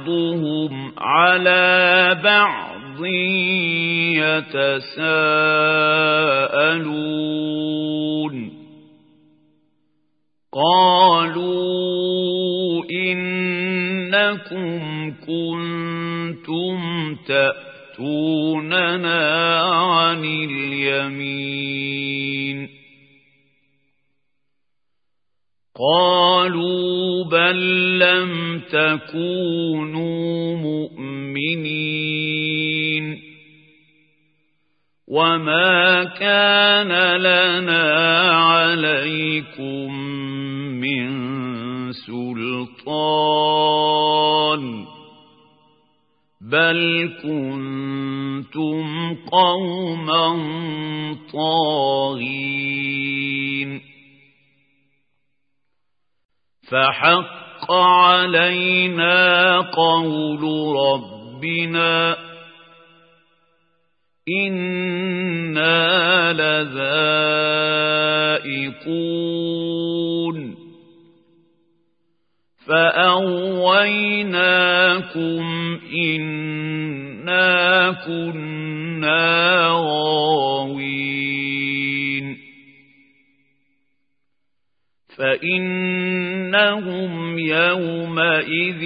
بعضهم على بعض يتساءلون. قالوا إنكم كنتم تأتوننا عن اليمين. قالوا بل لم تكونوا مؤمنين وما كان لنا عليكم من سلطان بل كنتم قوما طاغين فحق علينا قول ربنا إنا لذائقون. فأويناكم إنا كنا غاوين فإنهم يومئذ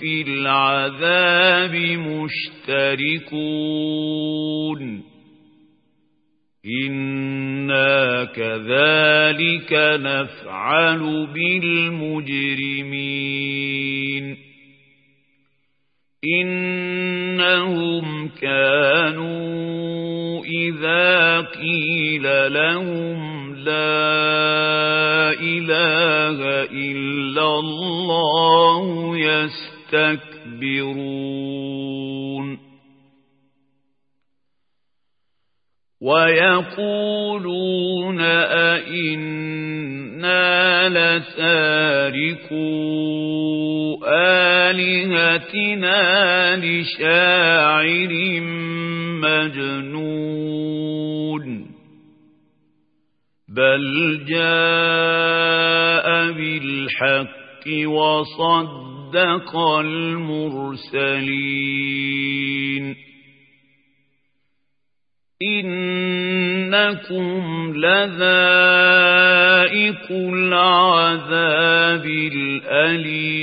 في العذاب مشتركون. إنا كذلك نفعل بالمجرمين. إنهم كانوا إذا قيل لهم لا إله إلا الله يستكبرون. ويقولون أئنا لتاركو آلهتنا لشاعر مجنون. بل جاء بالحق وصدق المرسلين إنكم لذائق العذاب الأليم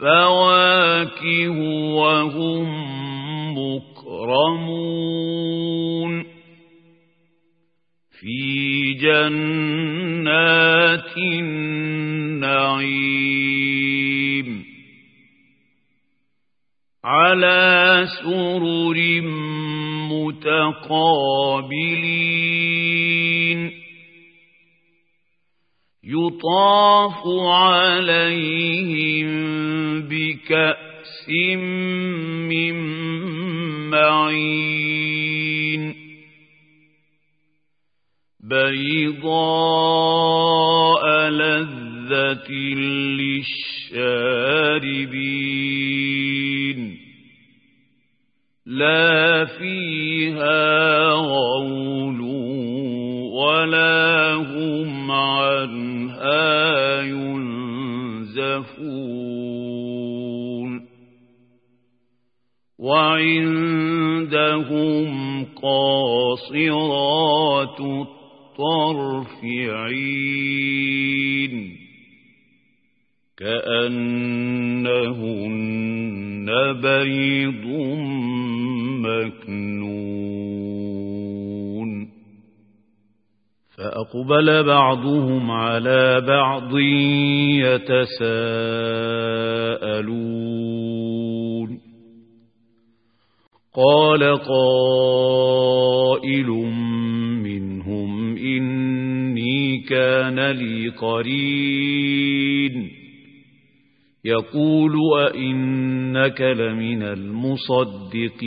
فواكه وهم مكرمون في جنات النعيم على سرر متقابلين يطاف عليهم بكأس من معين بيضاء لذة للشاربين لا فيها غول ولا يؤفكون وعندهم قاصرات الطرف عين كأنهن بيض مكنون فأقبل بعضهم على بعض يتساءلون. قال قائل منهم إني كان لي قرين. يقول أئنك لمن المصدقين.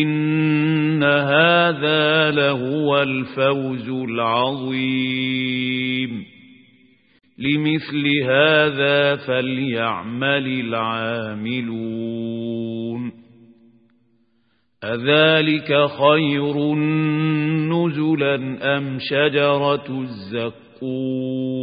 إن هذا لهو الفوز العظيم لمثل هذا فليعمل العاملون أذلك خير نزلا أم شجرة الزقوم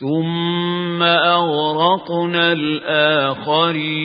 ثم أغرقنا الآخرين.